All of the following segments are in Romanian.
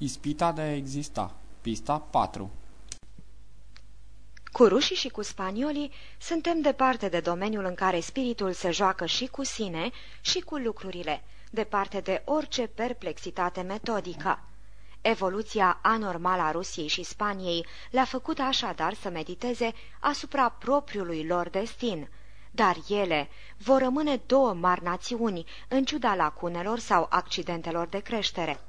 Ispita de a exista. Pista 4 Cu rușii și cu spaniolii suntem departe de domeniul în care spiritul se joacă și cu sine și cu lucrurile, departe de orice perplexitate metodică. Evoluția anormală a Rusiei și Spaniei le-a făcut așadar să mediteze asupra propriului lor destin, dar ele vor rămâne două mari națiuni, în ciuda lacunelor sau accidentelor de creștere.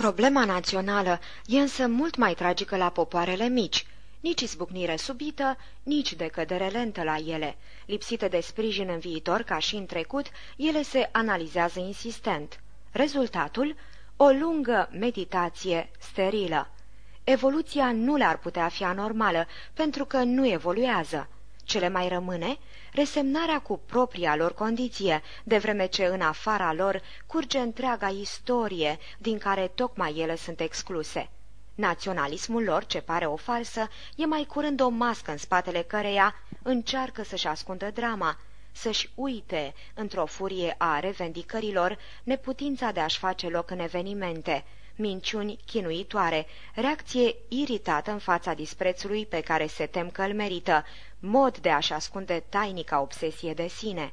Problema națională e însă mult mai tragică la popoarele mici, nici izbucnire subită, nici decădere lentă la ele. Lipsite de sprijin în viitor, ca și în trecut, ele se analizează insistent. Rezultatul? O lungă meditație sterilă. Evoluția nu le-ar putea fi anormală, pentru că nu evoluează. Cele mai rămâne resemnarea cu propria lor condiție, de vreme ce în afara lor curge întreaga istorie din care tocmai ele sunt excluse. Naționalismul lor, ce pare o falsă, e mai curând o mască în spatele căreia încearcă să-și ascundă drama, să-și uite, într-o furie a revendicărilor, neputința de a-și face loc în evenimente, minciuni chinuitoare, reacție iritată în fața disprețului pe care se tem că îl merită, mod de a-și ascunde tainica obsesie de sine.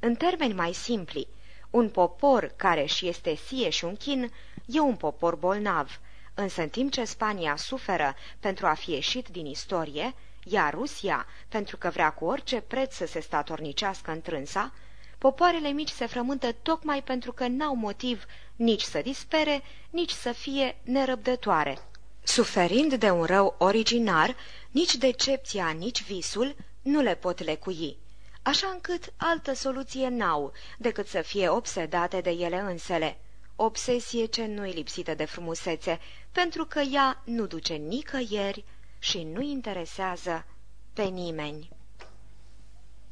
În termeni mai simpli, un popor care și este sie și un chin e un popor bolnav, însă în timp ce Spania suferă pentru a fi ieșit din istorie, iar Rusia, pentru că vrea cu orice preț să se statornicească întrânsa, popoarele mici se frământă tocmai pentru că n-au motiv nici să dispere, nici să fie nerăbdătoare. Suferind de un rău originar, nici decepția, nici visul nu le pot lecui, așa încât altă soluție n-au decât să fie obsedate de ele însele. Obsesie ce nu-i lipsită de frumusețe, pentru că ea nu duce nicăieri și nu interesează pe nimeni.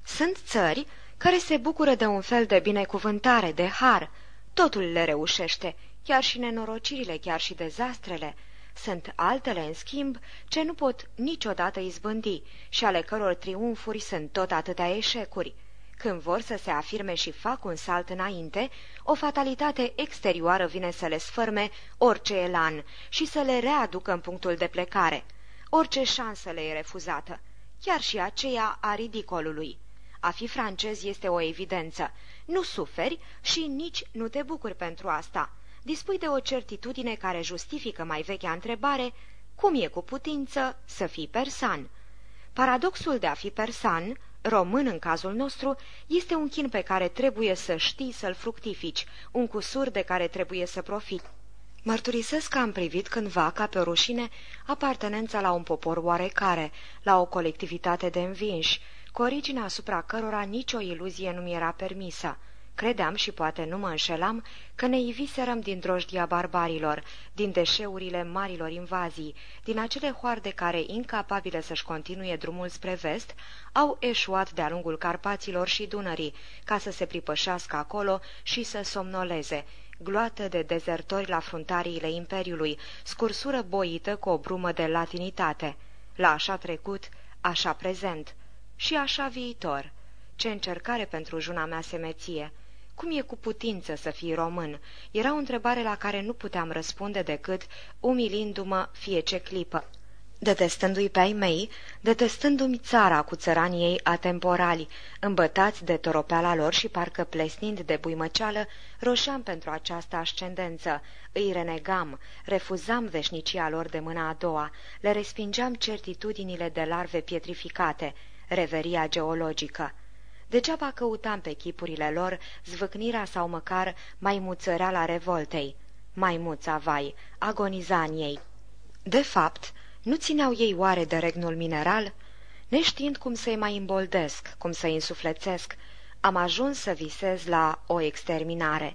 Sunt țări care se bucură de un fel de binecuvântare, de har. Totul le reușește, chiar și nenorocirile, chiar și dezastrele. Sunt altele, în schimb, ce nu pot niciodată izbândi și ale căror triumfuri sunt tot atâtea eșecuri. Când vor să se afirme și fac un salt înainte, o fatalitate exterioară vine să le sfârme orice elan și să le readucă în punctul de plecare. Orice șansă le e refuzată, chiar și aceea a ridicolului. A fi francez este o evidență. Nu suferi și nici nu te bucuri pentru asta. Dispui de o certitudine care justifică mai vechea întrebare, cum e cu putință să fii persan? Paradoxul de a fi persan, român în cazul nostru, este un chin pe care trebuie să știi să-l fructifici, un cusur de care trebuie să profiți. Mărturisesc că am privit cândva ca pe rușine apartenența la un popor oarecare, la o colectivitate de învinși, cu origine asupra cărora nicio iluzie nu mi era permisă. Credeam și poate nu mă înșelam că ne iviserăm din drojdia barbarilor, din deșeurile marilor invazii, din acele hoarde care, incapabile să-și continue drumul spre vest, au eșuat de-a lungul Carpaților și Dunării, ca să se pripășească acolo și să somnoleze, gloată de dezertori la fruntariile Imperiului, scursură boită cu o brumă de latinitate. La așa trecut, așa prezent și așa viitor. Ce încercare pentru juna mea semeție! Cum e cu putință să fii român? Era o întrebare la care nu puteam răspunde decât umilindu-mă fie ce clipă. Detestându-i pe ai mei, detestându-mi țara cu țăranii ei atemporali, îmbătați de toropeala lor și parcă plesnind de buimăceală, roșeam pentru această ascendență, îi renegam, refuzam veșnicia lor de mâna a doua, le respingeam certitudinile de larve pietrificate, reveria geologică. Degeaba căutam pe chipurile lor zvâcnirea sau măcar maimuțăreala revoltei. Maimuța, vai, agoniza în ei. De fapt, nu țineau ei oare de regnul mineral? Neștiind cum să-i mai îmboldesc, cum să-i însuflețesc, am ajuns să visez la o exterminare.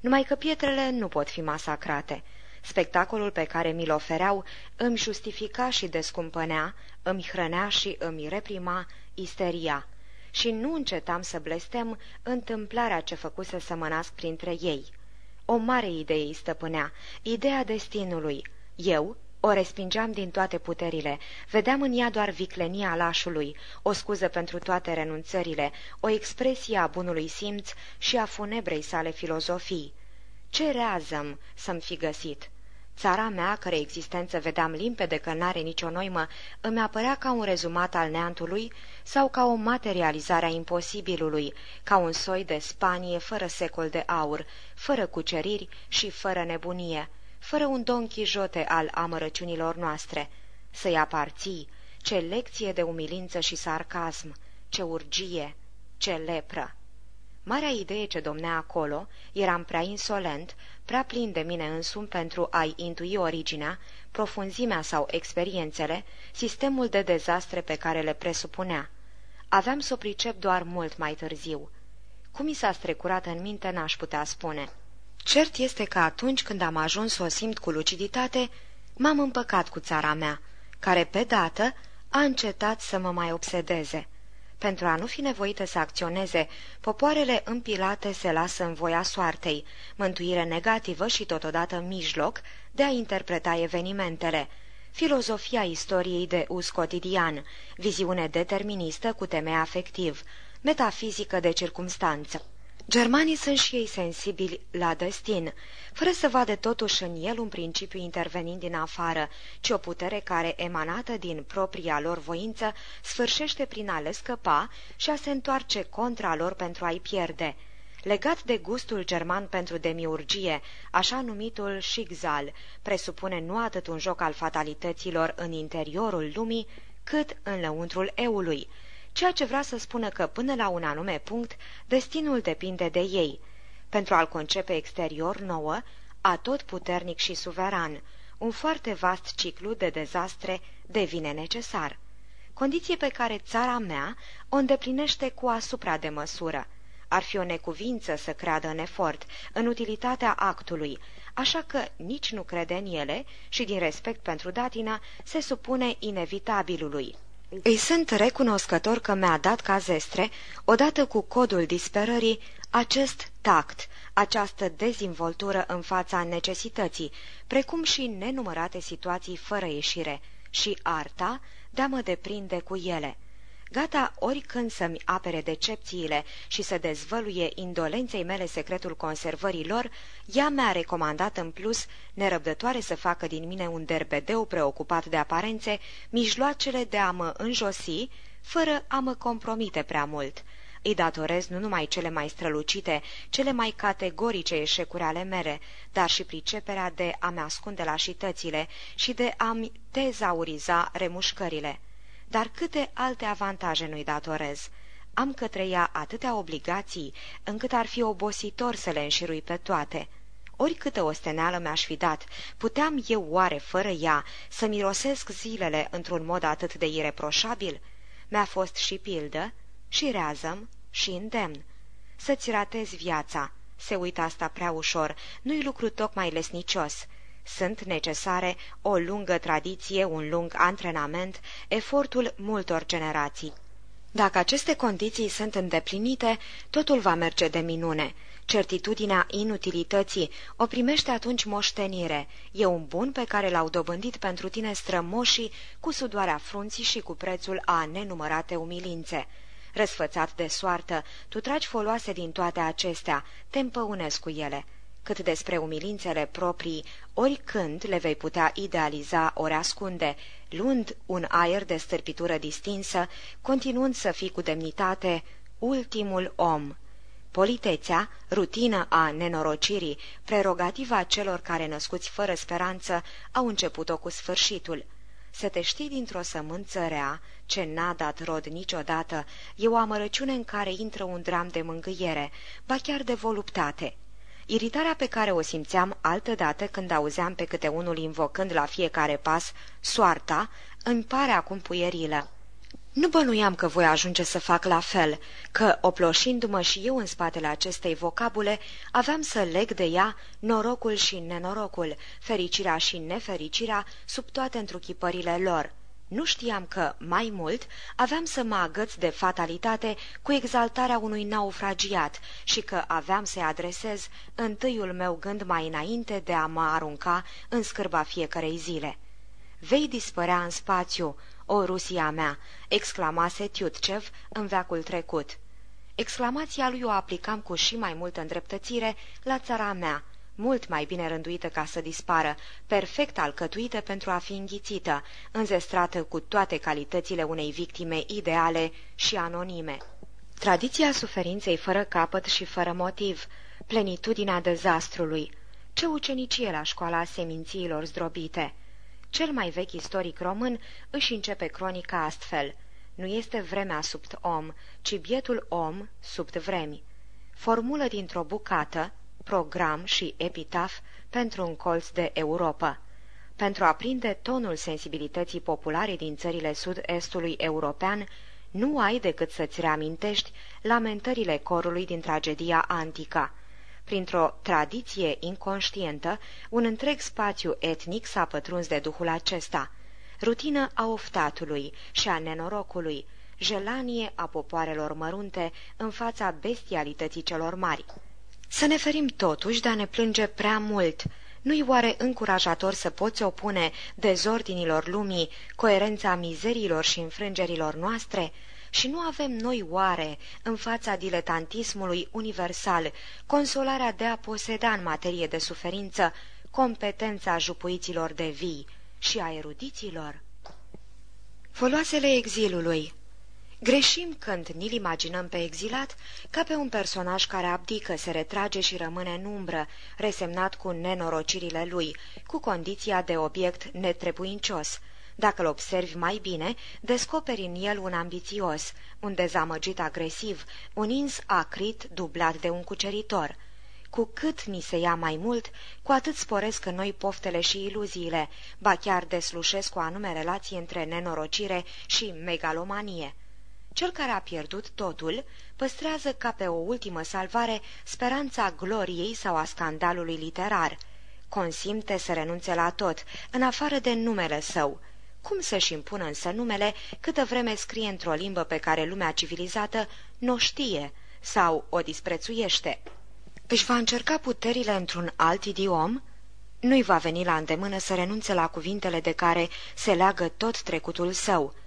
Numai că pietrele nu pot fi masacrate. Spectacolul pe care mi-l ofereau îmi justifica și descumpănea, îmi hrănea și îmi reprima isteria. Și nu încetam să blestem întâmplarea ce făcuse să mă nasc printre ei. O mare idee îi stăpânea, ideea destinului. Eu, o respingeam din toate puterile, vedeam în ea doar viclenia lașului, o scuză pentru toate renunțările, o expresie a bunului simț și a funebrei sale filozofii. Ce reazăm să-mi fi găsit? Țara mea, care existență vedeam limpede că n-are nicio noimă, îmi apărea ca un rezumat al neantului sau ca o materializare a imposibilului, ca un soi de Spanie fără secol de aur, fără cuceriri și fără nebunie, fără un don chijote al amărăciunilor noastre. Să-i aparții, ce lecție de umilință și sarcasm, ce urgie, ce lepră! Marea idee ce domnea acolo, eram prea insolent, prea plin de mine însum pentru a-i intui originea, profunzimea sau experiențele, sistemul de dezastre pe care le presupunea. Aveam să o pricep doar mult mai târziu. Cum mi s-a strecurat în minte, n-aș putea spune. Cert este că atunci când am ajuns să o simt cu luciditate, m-am împăcat cu țara mea, care, pe dată, a încetat să mă mai obsedeze. Pentru a nu fi nevoită să acționeze, popoarele împilate se lasă în voia soartei, mântuire negativă și totodată mijloc de a interpreta evenimentele, filozofia istoriei de us cotidian, viziune deterministă cu temei afectiv, metafizică de circumstanță. Germanii sunt și ei sensibili la destin, fără să vadă totuși în el un principiu intervenind din afară, ci o putere care, emanată din propria lor voință, sfârșește prin a le scăpa și a se întoarce contra lor pentru a-i pierde. Legat de gustul german pentru demiurgie, așa numitul Schicksal presupune nu atât un joc al fatalităților în interiorul lumii, cât în lăuntrul eului, ceea ce vrea să spună că până la un anume punct destinul depinde de ei. Pentru a-l concepe exterior nouă, atot puternic și suveran, un foarte vast ciclu de dezastre devine necesar. Condiție pe care țara mea o îndeplinește cu asupra de măsură. Ar fi o necuvință să creadă în efort, în utilitatea actului, așa că nici nu crede în ele și, din respect pentru datina, se supune inevitabilului. Îi sunt recunoscător că mi-a dat ca zestre, odată cu codul disperării, acest tact, această dezvoltură în fața necesității, precum și nenumărate situații fără ieșire, și arta de a mă deprinde cu ele gata oricând să-mi apere decepțiile și să dezvăluie indolenței mele secretul conservării lor, ea mi-a recomandat în plus, nerăbdătoare să facă din mine un derbedeu preocupat de aparențe, mijloacele de a mă înjosi, fără a mă compromite prea mult. Îi datorez nu numai cele mai strălucite, cele mai categorice eșecuri ale mele, dar și priceperea de a-mi ascunde lașitățile și de a-mi tezauriza remușcările. Dar câte alte avantaje nu-i datorez? Am către ea atâtea obligații, încât ar fi obositor să le înșirui pe toate. Oricâtă osteneală mi-aș fi dat, puteam eu oare, fără ea, să mirosesc zilele într-un mod atât de ireproșabil? Mi-a fost și pildă, și reazăm, și îndemn. Să-ți ratezi viața, se uită asta prea ușor, nu-i lucru tocmai lesnicios sunt necesare o lungă tradiție, un lung antrenament, efortul multor generații. Dacă aceste condiții sunt îndeplinite, totul va merge de minune. Certitudinea inutilității o primește atunci moștenire. E un bun pe care l-au dobândit pentru tine strămoșii cu sudoarea frunții și cu prețul a nenumărate umilințe. Răsfățat de soartă, tu tragi foloase din toate acestea, te împăunezi cu ele cât despre umilințele proprii, oricând le vei putea idealiza ori ascunde, luând un aer de stârpitură distinsă, continuând să fii cu demnitate ultimul om. Politețea, rutină a nenorocirii, prerogativa celor care născuți fără speranță, au început-o cu sfârșitul. Să te știi dintr-o sămânță rea, ce n-a dat rod niciodată, e o amărăciune în care intră un dram de mângâiere, ba chiar de voluptate. Iritarea pe care o simțeam altădată când auzeam pe câte unul invocând la fiecare pas soarta, îmi pare acum puierilă. Nu bănuiam că voi ajunge să fac la fel, că, oploșindu-mă și eu în spatele acestei vocabule, aveam să leg de ea norocul și nenorocul, fericirea și nefericirea sub toate întruchipările lor. Nu știam că, mai mult, aveam să mă agăț de fatalitate cu exaltarea unui naufragiat și că aveam să-i adresez întâiul meu gând mai înainte de a mă arunca în scârba fiecarei zile. Vei dispărea în spațiu, o Rusia mea!" exclamase Tiutcev în veacul trecut. Exclamația lui o aplicam cu și mai multă îndreptățire la țara mea, mult mai bine rânduită ca să dispară, perfect alcătuită pentru a fi înghițită, înzestrată cu toate calitățile unei victime ideale și anonime. Tradiția suferinței fără capăt și fără motiv, plenitudinea dezastrului, ce ucenicie la școala semințiilor zdrobite. Cel mai vechi istoric român își începe cronica astfel. Nu este vremea sub om, ci bietul om sub vremi. Formulă dintr-o bucată, program și epitaf pentru un colț de Europa. Pentru a prinde tonul sensibilității populare din țările sud-estului european, nu ai decât să-ți reamintești lamentările corului din tragedia antică. Printr-o tradiție inconștientă, un întreg spațiu etnic s-a pătruns de duhul acesta. Rutină a oftatului și a nenorocului, jelanie a popoarelor mărunte în fața bestialității celor mari. Să ne ferim totuși de a ne plânge prea mult. Nu-i oare încurajator să poți opune dezordinilor lumii coerența mizeriilor și înfrângerilor noastre? Și nu avem noi oare, în fața diletantismului universal, consolarea de a poseda în materie de suferință competența jupuiților de vii și a erudiților? Foloasele exilului Greșim când ni-l imaginăm pe exilat ca pe un personaj care abdică, se retrage și rămâne în umbră, resemnat cu nenorocirile lui, cu condiția de obiect netrebuincios. Dacă îl observi mai bine, descoperi în el un ambițios, un dezamăgit agresiv, un ins acrit dublat de un cuceritor. Cu cât ni se ia mai mult, cu atât sporesc în noi poftele și iluziile, ba chiar deslușesc o anume relație între nenorocire și megalomanie. Cel care a pierdut totul păstrează ca pe o ultimă salvare speranța gloriei sau a scandalului literar. Consimte să renunțe la tot, în afară de numele său. Cum să-și impună însă numele câtă vreme scrie într-o limbă pe care lumea civilizată nu știe sau o disprețuiește? Își va încerca puterile într-un alt idiom? Nu-i va veni la îndemână să renunțe la cuvintele de care se leagă tot trecutul său –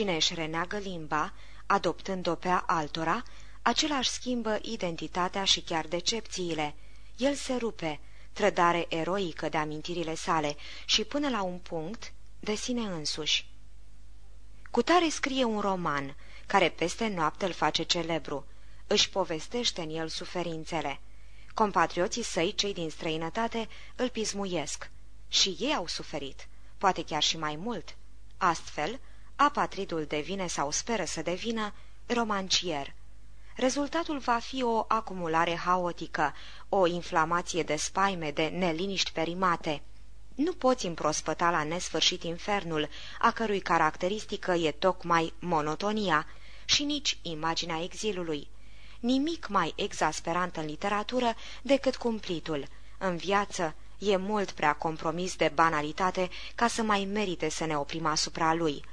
Cine își reneagă limba, adoptând-o pe altora, același schimbă identitatea și chiar decepțiile. El se rupe, trădare eroică de amintirile sale și până la un punct de sine însuși. Cu tare scrie un roman, care peste noapte îl face celebru. Își povestește în el suferințele. Compatrioții săi, cei din străinătate, îl pismuiesc. Și ei au suferit, poate chiar și mai mult. Astfel, apatridul devine sau speră să devină romancier. Rezultatul va fi o acumulare haotică, o inflamație de spaime, de neliniști perimate. Nu poți împrospăta la nesfârșit infernul, a cărui caracteristică e tocmai monotonia, și nici imaginea exilului. Nimic mai exasperant în literatură decât cumplitul. În viață e mult prea compromis de banalitate ca să mai merite să ne oprim asupra lui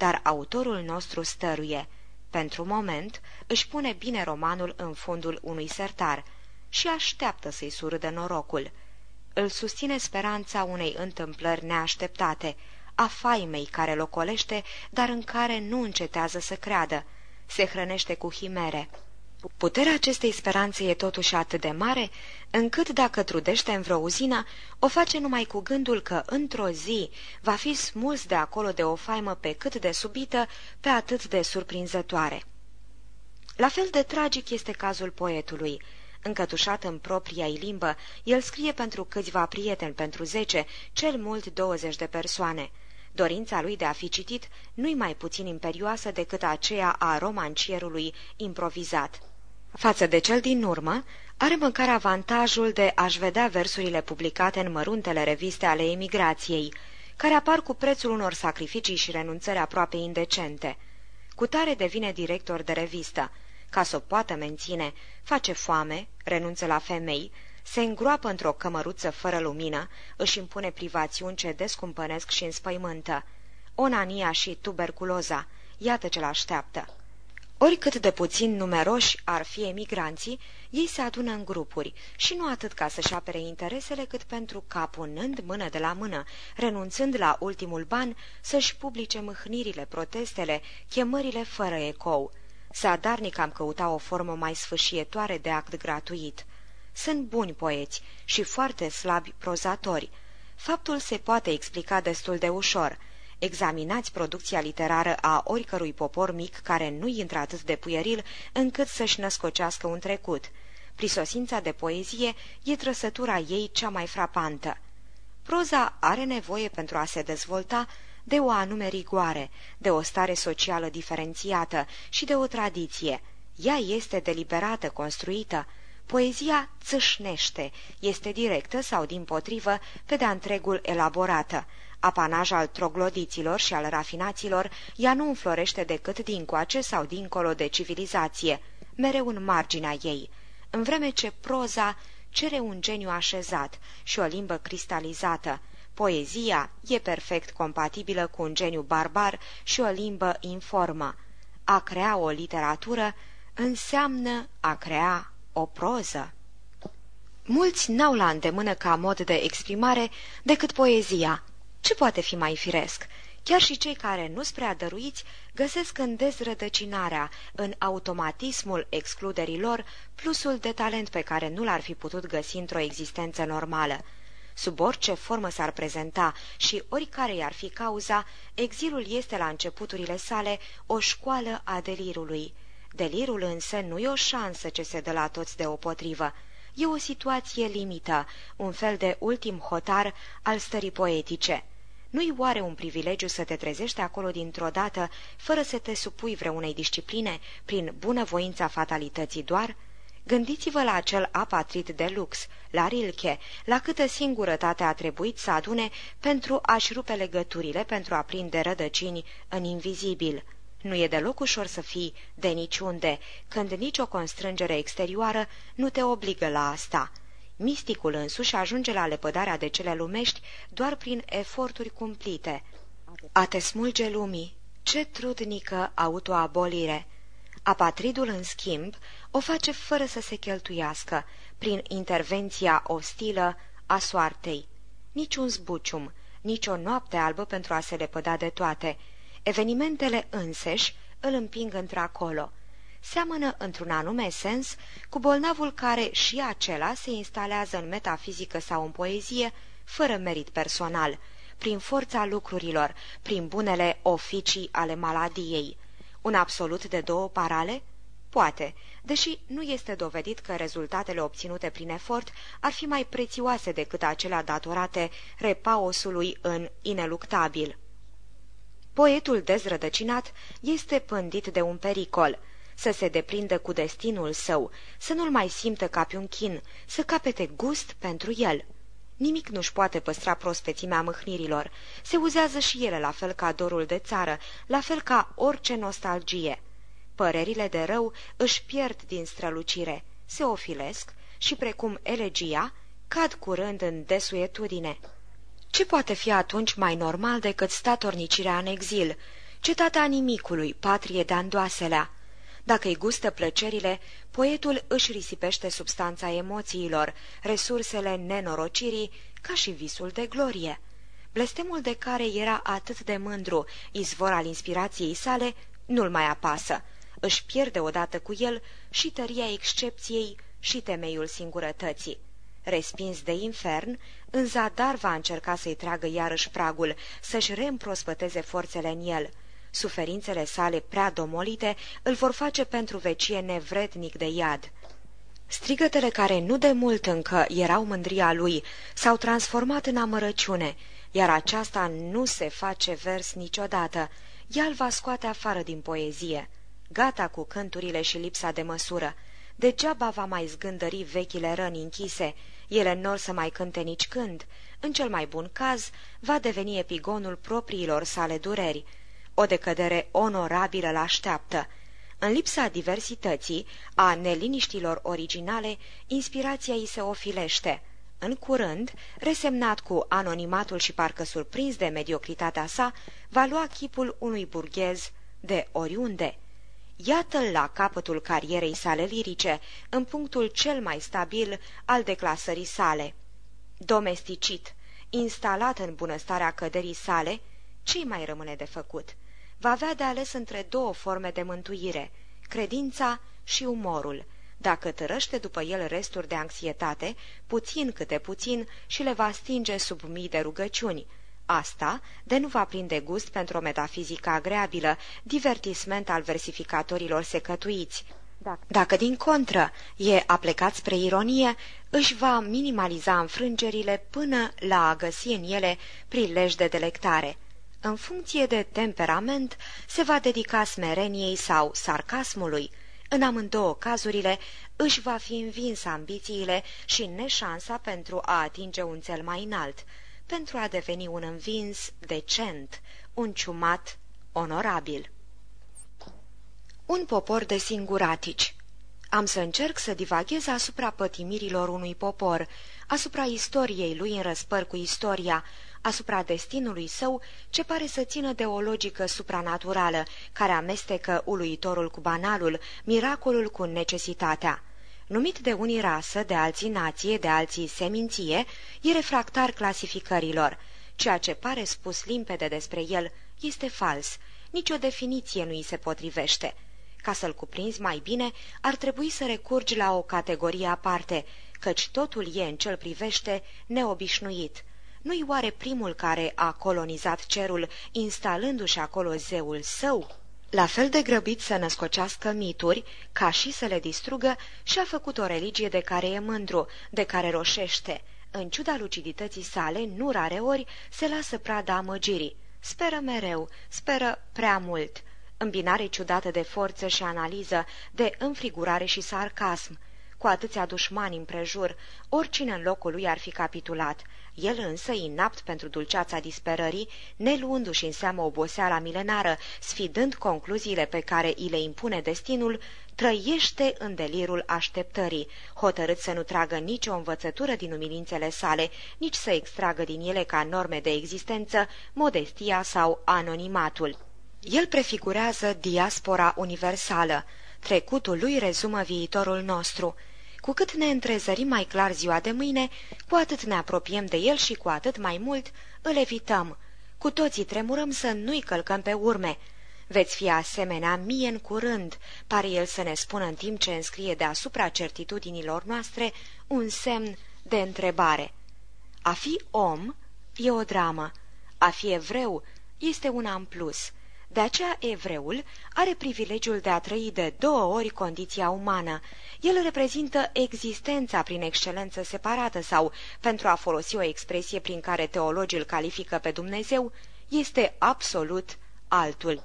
dar autorul nostru stăruie. Pentru moment își pune bine romanul în fundul unui sertar și așteaptă să-i surâdă norocul. Îl susține speranța unei întâmplări neașteptate, a faimei care locolește, dar în care nu încetează să creadă. Se hrănește cu himere. Puterea acestei speranțe e totuși atât de mare, încât dacă trudește în vreo uzină, o face numai cu gândul că într-o zi va fi smuls de acolo de o faimă pe cât de subită, pe atât de surprinzătoare. La fel de tragic este cazul poetului. Încătușat în propria ei limbă, el scrie pentru câțiva prieteni, pentru zece, cel mult douăzeci de persoane. Dorința lui de a fi citit nu-i mai puțin imperioasă decât aceea a romancierului improvizat. Față de cel din urmă, are măcar avantajul de a-și vedea versurile publicate în măruntele reviste ale emigrației, care apar cu prețul unor sacrificii și renunțări aproape indecente. Cu tare devine director de revistă. Ca să o poată menține, face foame, renunță la femei, se îngroapă într-o cămăruță fără lumină, își impune privațiuni ce descumpănesc și înspăimântă. Onania și tuberculoza, iată ce-l așteaptă. Oricât de puțin numeroși ar fi emigranții, ei se adună în grupuri și nu atât ca să-și apere interesele, cât pentru ca, punând mână de la mână, renunțând la ultimul ban, să-și publice mâhnirile, protestele, chemările fără ecou. Sadarnic am căuta o formă mai sfâșietoare de act gratuit. Sunt buni poeți și foarte slabi prozatori. Faptul se poate explica destul de ușor. Examinați producția literară a oricărui popor mic care nu intră atât de puieril încât să-și născocească un trecut. Prisosința de poezie e trăsătura ei cea mai frapantă. Proza are nevoie pentru a se dezvolta de o anume rigoare, de o stare socială diferențiată și de o tradiție. Ea este deliberată, construită. Poezia țâșnește, este directă sau, din potrivă, pe de-a întregul elaborată. Apanaj al troglodiților și al rafinaților, ea nu înflorește decât dincoace sau dincolo de civilizație, mereu în marginea ei, în vreme ce proza cere un geniu așezat și o limbă cristalizată, Poezia e perfect compatibilă cu un geniu barbar și o limbă informă. A crea o literatură înseamnă a crea o proză. Mulți n-au la îndemână ca mod de exprimare decât poezia. Ce poate fi mai firesc? Chiar și cei care nu spre adăruiți găsesc în dezrădăcinarea, în automatismul excluderii lor, plusul de talent pe care nu l-ar fi putut găsi într-o existență normală. Sub orice formă s-ar prezenta și oricare i-ar fi cauza, exilul este la începuturile sale o școală a delirului. Delirul însă nu e o șansă ce se dă la toți deopotrivă. E o situație limită, un fel de ultim hotar al stării poetice. Nu-i oare un privilegiu să te trezești acolo dintr-o dată, fără să te supui vreunei discipline, prin bunăvoința fatalității doar?" Gândiți-vă la acel apatrit de lux, la Rilke, la câtă singurătate a trebuit să adune pentru a-și rupe legăturile, pentru a prinde rădăcini în invizibil. Nu e deloc ușor să fii de niciunde, când nicio constrângere exterioară nu te obligă la asta. Misticul însuși ajunge la lepădarea de cele lumești doar prin eforturi cumplite. A te smulge lumii, ce trudnică autoabolire! Apatridul, în schimb, o face fără să se cheltuiască, prin intervenția ostilă a soartei. Nici un zbucium, nici o noapte albă pentru a se lepăda de toate. Evenimentele înseși îl împing într-acolo. Seamănă, într-un anume sens, cu bolnavul care și acela se instalează în metafizică sau în poezie, fără merit personal, prin forța lucrurilor, prin bunele oficii ale maladiei. Un absolut de două parale? Poate, deși nu este dovedit că rezultatele obținute prin efort ar fi mai prețioase decât acelea datorate repaosului în ineluctabil. Poetul dezrădăcinat este pândit de un pericol, să se deprindă cu destinul său, să nu-l mai simtă ca pe un chin, să capete gust pentru el. Nimic nu-și poate păstra prospețimea mâhnirilor. Se uzează și ele la fel ca dorul de țară, la fel ca orice nostalgie. Părerile de rău își pierd din strălucire, se ofilesc și, precum elegia, cad curând în desuetudine. Ce poate fi atunci mai normal decât statornicirea în exil, cetatea nimicului, patrie de andoaselea? Dacă îi gustă plăcerile, poetul își risipește substanța emoțiilor, resursele nenorocirii, ca și visul de glorie. Blestemul de care era atât de mândru, izvor al inspirației sale, nu-l mai apasă. Își pierde odată cu el și tăria excepției și temeiul singurătății. Respins de infern, în zadar va încerca să-i tragă iarăși pragul, să-și reîmprospăteze forțele în el – Suferințele sale prea domolite îl vor face pentru vecie nevrednic de iad. Strigătele care nu de mult încă erau mândria lui s-au transformat în amărăciune, iar aceasta nu se face vers niciodată. Ea îl va scoate afară din poezie. Gata cu cânturile și lipsa de măsură. Degeaba va mai zgândări vechile răni închise, ele n-or să mai cânte nici când. În cel mai bun caz, va deveni epigonul propriilor sale dureri, o decădere onorabilă îl așteaptă. În lipsa diversității, a neliniștilor originale, inspirația îi se ofilește. În curând, resemnat cu anonimatul și parcă surprins de mediocritatea sa, va lua chipul unui burghez de oriunde. Iată-l la capătul carierei sale lirice, în punctul cel mai stabil al declasării sale. Domesticit, instalat în bunăstarea căderii sale, ce mai rămâne de făcut? Va avea de ales între două forme de mântuire, credința și umorul, Dacă tărăște după el resturi de anxietate, puțin câte puțin, și le va stinge sub mii de rugăciuni. Asta de nu va prinde gust pentru o metafizică agreabilă, divertisment al versificatorilor secătuiți. Dacă, din contră, e aplecat spre ironie, își va minimaliza înfrângerile până la a găsi în ele prilej de delectare. În funcție de temperament, se va dedica smereniei sau sarcasmului. În amândouă cazurile, își va fi învins ambițiile și neșansa pentru a atinge un cel mai înalt, pentru a deveni un învins decent, un ciumat onorabil. Un popor de singuratici Am să încerc să divaghez asupra pătimirilor unui popor, asupra istoriei lui în răspăr cu istoria, asupra destinului său, ce pare să țină de o logică supranaturală, care amestecă uluitorul cu banalul, miracolul cu necesitatea. Numit de unii rasă, de alții nație, de alții seminție, e refractar clasificărilor. Ceea ce pare spus limpede despre el este fals. Nicio definiție nu îi se potrivește. Ca să-l cuprinzi mai bine, ar trebui să recurgi la o categorie aparte, căci totul e în cel privește neobișnuit. Nu-i oare primul care a colonizat cerul, instalându-și acolo zeul său? La fel de grăbit să născocească mituri, ca și să le distrugă, și-a făcut o religie de care e mândru, de care roșește. În ciuda lucidității sale, nu rare ori, se lasă prada amăgirii. Speră mereu, speră prea mult. Îmbinare ciudată de forță și analiză, de înfrigurare și sarcasm. Cu atâția dușmani împrejur, oricine în locul lui ar fi capitulat. El însă, inapt pentru dulceața disperării, neluându-și în seamă oboseala milenară, sfidând concluziile pe care îi le impune destinul, trăiește în delirul așteptării, hotărât să nu tragă nicio învățătură din umilințele sale, nici să extragă din ele ca norme de existență modestia sau anonimatul. El prefigurează diaspora universală. Trecutul lui rezumă viitorul nostru. Cu cât ne întrezărim mai clar ziua de mâine, cu atât ne apropiem de el și cu atât mai mult îl evităm. Cu toții tremurăm să nu-i călcăm pe urme. Veți fi asemenea mie în curând, pare el să ne spună în timp ce înscrie deasupra certitudinilor noastre un semn de întrebare. A fi om e o dramă, a fi evreu este una în plus. De aceea evreul are privilegiul de a trăi de două ori condiția umană. El reprezintă existența prin excelență separată sau, pentru a folosi o expresie prin care teologii îl califică pe Dumnezeu, este absolut altul.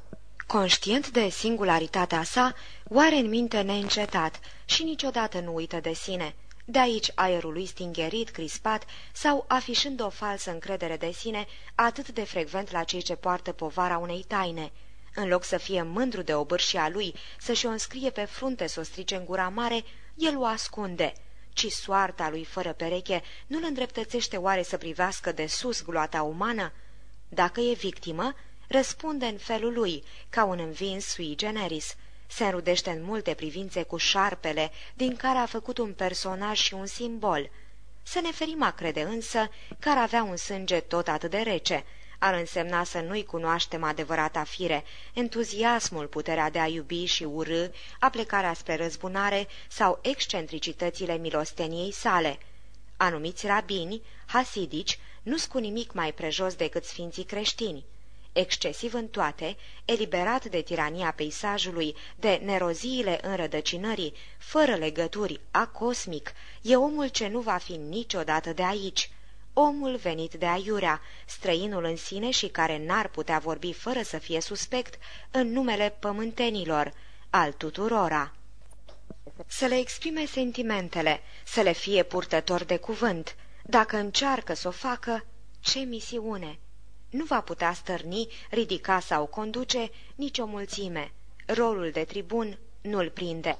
Conștient de singularitatea sa, oare în minte neîncetat și niciodată nu uită de sine. De aici aerul lui stingerit, crispat sau afișând o falsă încredere de sine atât de frecvent la cei ce poartă povara unei taine. În loc să fie mândru de obârșia lui, să-și o înscrie pe frunte, să o strice în gura mare, el o ascunde. Ci soarta lui fără pereche nu-l îndreptățește oare să privească de sus gloata umană? Dacă e victimă, răspunde în felul lui, ca un învins sui generis, se înrudește în multe privințe cu șarpele, din care a făcut un personaj și un simbol. Să ne ferim a crede însă că ar avea un sânge tot atât de rece. Ar însemna să nu-i cunoaștem adevărata fire, entuziasmul, puterea de a iubi și urâ, aplecarea spre răzbunare sau excentricitățile milosteniei sale. Anumiți rabini, hasidici, nu-s cu nimic mai prejos decât sfinții creștini excesiv în toate, eliberat de tirania peisajului, de neroziile înrădăcinării, fără legături, acosmic, e omul ce nu va fi niciodată de aici, omul venit de aiurea, străinul în sine și care n-ar putea vorbi fără să fie suspect în numele pământenilor, al tuturora. Să le exprime sentimentele, să le fie purtător de cuvânt. Dacă încearcă să o facă, ce misiune! Nu va putea stărni, ridica sau conduce nicio mulțime. Rolul de tribun nu-l prinde.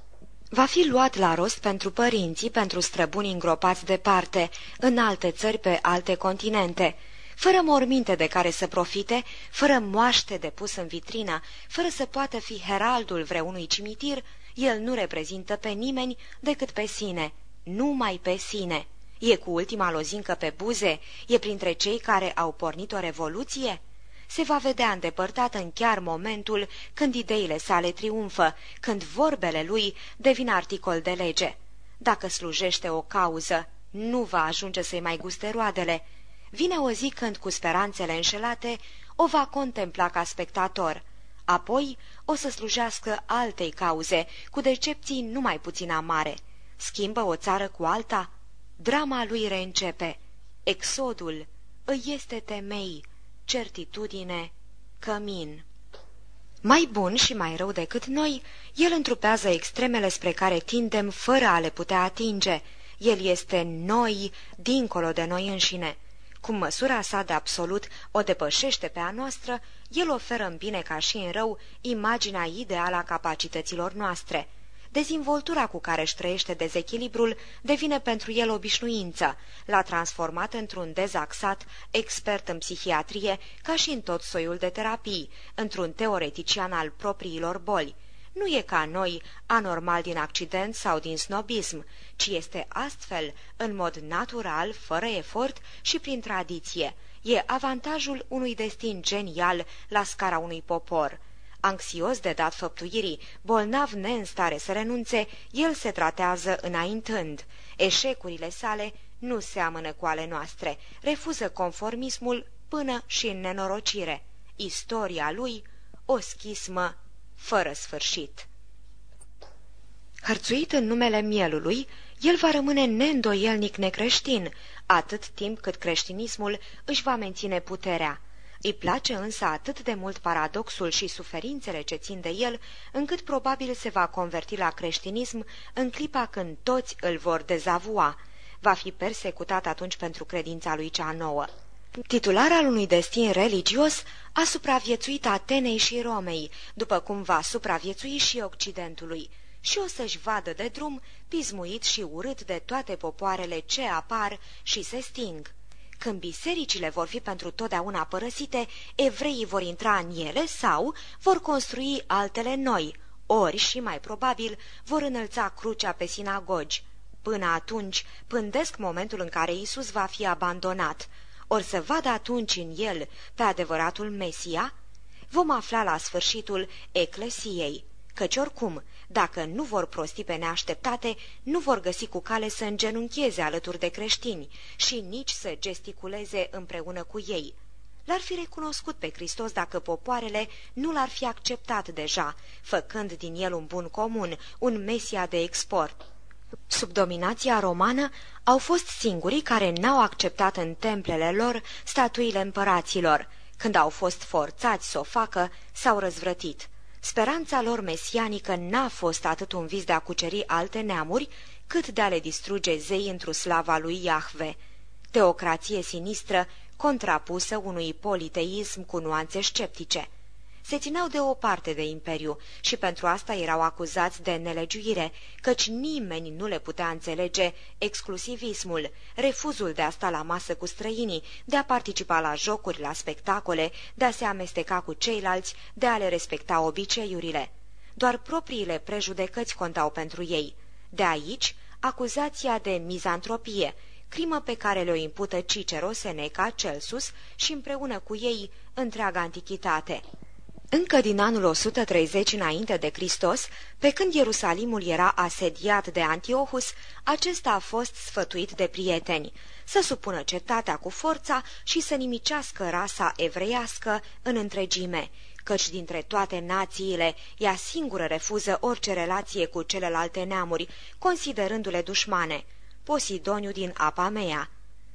Va fi luat la rost pentru părinții, pentru străbuni îngropați departe, în alte țări pe alte continente, fără morminte de care să profite, fără moaște de pus în vitrină, fără să poată fi heraldul vreunui cimitir, el nu reprezintă pe nimeni decât pe sine, numai pe sine. E cu ultima lozincă pe buze? E printre cei care au pornit o revoluție? se va vedea îndepărtat în chiar momentul când ideile sale triumfă, când vorbele lui devin articol de lege. Dacă slujește o cauză, nu va ajunge să-i mai guste roadele. Vine o zi când, cu speranțele înșelate, o va contempla ca spectator. Apoi o să slujească altei cauze, cu decepții numai puțin amare. Schimbă o țară cu alta? Drama lui reîncepe. Exodul îi este temei, certitudine, cămin. Mai bun și mai rău decât noi, el întrupează extremele spre care tindem fără a le putea atinge. El este noi, dincolo de noi înșine. Cum măsura sa de absolut o depășește pe a noastră, el oferă în bine ca și în rău imaginea ideală a capacităților noastre – Dezvoltura cu care își trăiește dezechilibrul devine pentru el obișnuință. L-a transformat într-un dezaxat, expert în psihiatrie, ca și în tot soiul de terapii, într-un teoretician al propriilor boli. Nu e ca noi, anormal din accident sau din snobism, ci este astfel, în mod natural, fără efort și prin tradiție. E avantajul unui destin genial la scara unui popor anxios de dat făptuirii, bolnav neînstare să renunțe, el se tratează înaintând. Eșecurile sale nu seamănă cu ale noastre, refuză conformismul până și în nenorocire. Istoria lui, o schismă fără sfârșit. Hărțuit în numele mielului, el va rămâne neîndoielnic necreștin, atât timp cât creștinismul își va menține puterea. Îi place însă atât de mult paradoxul și suferințele ce țin de el, încât probabil se va converti la creștinism în clipa când toți îl vor dezavua. Va fi persecutat atunci pentru credința lui cea nouă. Titular al unui destin religios a supraviețuit Atenei și Romei, după cum va supraviețui și Occidentului, și o să-și vadă de drum, pismuit și urât de toate popoarele ce apar și se sting. Când bisericile vor fi pentru totdeauna părăsite, evreii vor intra în ele sau vor construi altele noi, ori și mai probabil vor înălța crucea pe sinagogi. Până atunci pândesc momentul în care Isus va fi abandonat, ori să vadă atunci în el pe adevăratul Mesia? Vom afla la sfârșitul eclesiei căci oricum, dacă nu vor prosti pe neașteptate, nu vor găsi cu cale să îngenuncheze alături de creștini și nici să gesticuleze împreună cu ei. L-ar fi recunoscut pe Hristos dacă popoarele nu l-ar fi acceptat deja, făcând din el un bun comun, un mesia de export. Sub dominația romană au fost singurii care n-au acceptat în templele lor statuile împăraților. Când au fost forțați să o facă, s-au răzvrătit. Speranța lor mesianică n-a fost atât un vis de a cuceri alte neamuri, cât de a le distruge zei într-o slava lui Iahve. Teocrație sinistră, contrapusă unui politeism cu nuanțe sceptice se țineau de o parte de imperiu și pentru asta erau acuzați de nelegiuire, căci nimeni nu le putea înțelege exclusivismul, refuzul de a sta la masă cu străinii, de a participa la jocuri, la spectacole, de a se amesteca cu ceilalți, de a le respecta obiceiurile. Doar propriile prejudecăți contau pentru ei. De aici, acuzația de mizantropie, crimă pe care le-o impută Cicero, Seneca, Celsus și împreună cu ei întreaga antichitate. Încă din anul 130 înainte de Hristos, pe când Ierusalimul era asediat de Antiochus, acesta a fost sfătuit de prieteni să supună cetatea cu forța și să nimicească rasa evreiască în întregime, căci dintre toate națiile ea singură refuză orice relație cu celelalte neamuri, considerându-le dușmane. Posidoniu din Apamea.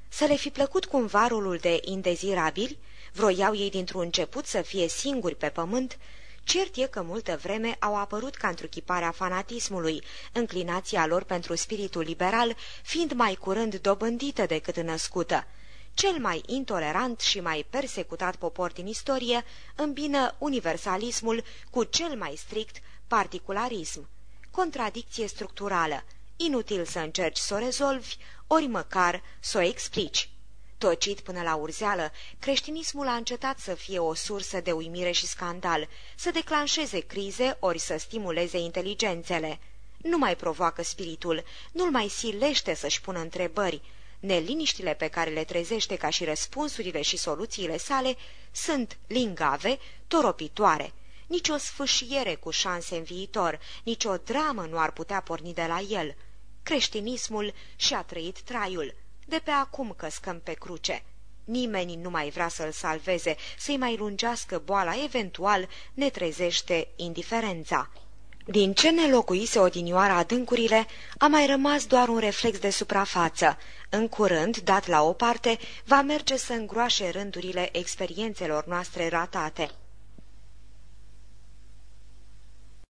Să le fi plăcut cumva rolul de indezirabili, Vroiau ei dintr-un început să fie singuri pe pământ, Cert e că multă vreme au apărut ca întruchiparea fanatismului, înclinația lor pentru spiritul liberal fiind mai curând dobândită decât născută. Cel mai intolerant și mai persecutat popor din istorie îmbină universalismul cu cel mai strict particularism. Contradicție structurală. Inutil să încerci să o rezolvi, ori măcar să o explici. Tocit până la urzeală, creștinismul a încetat să fie o sursă de uimire și scandal, să declanșeze crize ori să stimuleze inteligențele. Nu mai provoacă spiritul, nu-l mai silește să-și pună întrebări. Neliniștile pe care le trezește ca și răspunsurile și soluțiile sale sunt lingave, toropitoare. Nici o sfâșiere cu șanse în viitor, nici o dramă nu ar putea porni de la el. Creștinismul și-a trăit traiul. De pe acum căscăm pe cruce. Nimeni nu mai vrea să-l salveze, să-i mai lungească boala, eventual ne trezește indiferența. Din ce ne locuise odinioara adâncurile, a mai rămas doar un reflex de suprafață. În curând, dat la o parte, va merge să îngroașe rândurile experiențelor noastre ratate.